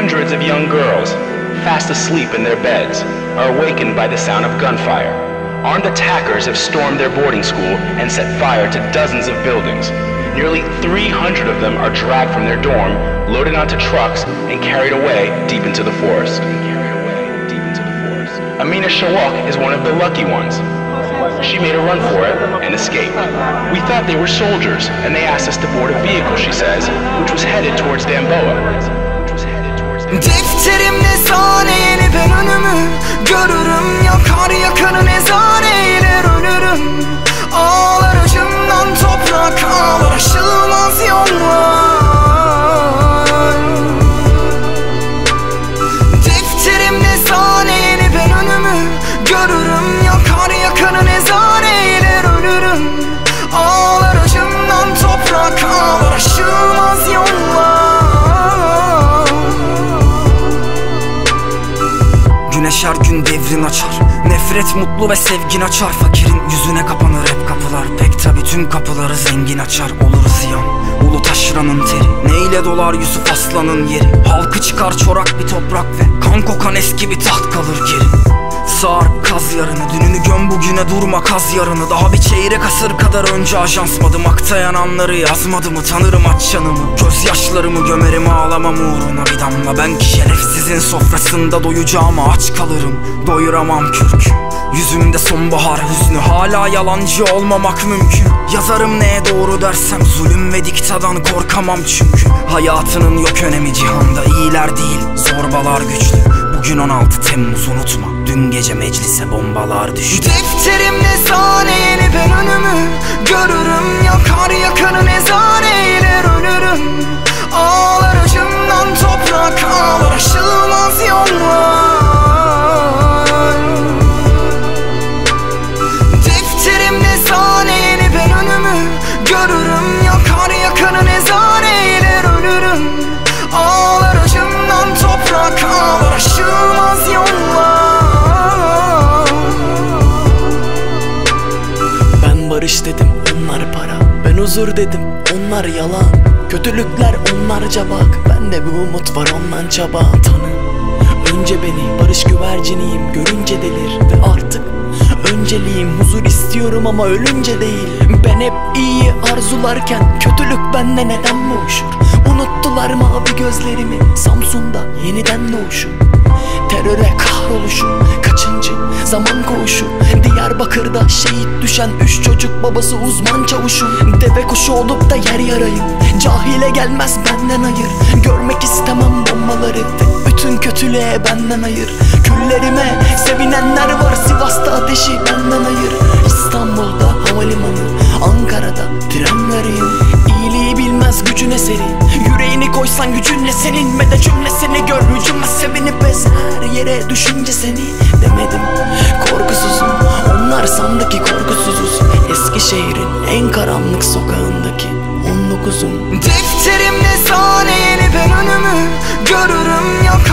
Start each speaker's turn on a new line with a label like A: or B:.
A: Hundreds of young girls, fast asleep in their beds, are awakened by the sound of gunfire. Armed attackers have stormed their boarding school and set fire to dozens of buildings. Nearly 300 of them are dragged from their dorm, loaded onto trucks, and carried away deep into the forest. Amina Shawak is one of the lucky ones. She made a run for it and escaped. We thought they were soldiers, and they asked us to board a vehicle, she says, which was headed towards Damboa.
B: Defterimde saniyeni ben önümü görürüm. Yakar yakar nezareyle ölürüm Güneş her gün devrin açar. Nefret mutlu ve sevgin açar. Fakirin yüzüne kapanır hep kapılar. Pek tabi tüm kapıları zengin açar. Olur ziyan Ulu taşranın teri. Neyle dolar Yusuf Aslan'ın yeri? Halkı çıkar çorak bir toprak ve Kan kokan eski bir taht kalır geri yarını Dününü göm bugüne durma kaz yarını. Daha bir çeyrek asır kadar önce ajansmadım Akta yananları yazmadı mı? Tanırım aç yanımı Gözyaşlarımı gömerim ağlamam uğruna bir damla. Ben ki şerefsizin sofrasında doyacağıma aç kalırım Doyuramam kürk. Yüzümde sonbahar hüznü Hala yalancı olmamak mümkün. Yazarım neye doğru dersem Zulüm ve diktadan korkamam çünkü. Hayatının yok önemi cihanda iyiler değil Zorbalar güçlü Bugün 16 Temmuz unutma. Dün gece meclise bombalar düştü. Defterimde saniyeni ben önümü Görürüm. Yakar yakar nezareyle ölürüm. Ağlar
C: barış dedim onlar para. Ben huzur dedim onlar yalan. Kötülükler onlarca bak Bende bir umut var ondan çaba. Tanı Önce beni barış güverciniyim. Görünce delir ve artık Önceliğim. Huzur istiyorum ama ölünce değil. Ben hep iyi arzularken Kötülük bende neden boğuşur? Unuttular mavi gözlerimi Samsun'da yeniden doğuşum. Teröre kahroluşum zaman koğuşu. Diyarbakır'da şehit düşen Üç çocuk babası uzman çavuşum Deve kuşu olup da yer yarayım. Cahile gelmez benden hayır. Görmek istemem bombaları bütün kötülüğe benden hayır. Küllerime sevinenler var Sivas'ta ateşi benden hayır. İstanbul'da havalimanı Ankara'da trenlerim İyiliği bilmez gücün eseri. Yüreğini koysan gücünle senin? Ve de cümlesini gör hücumla sevinip ezer. Yere düşünce seni demedim
B: Görürüm yok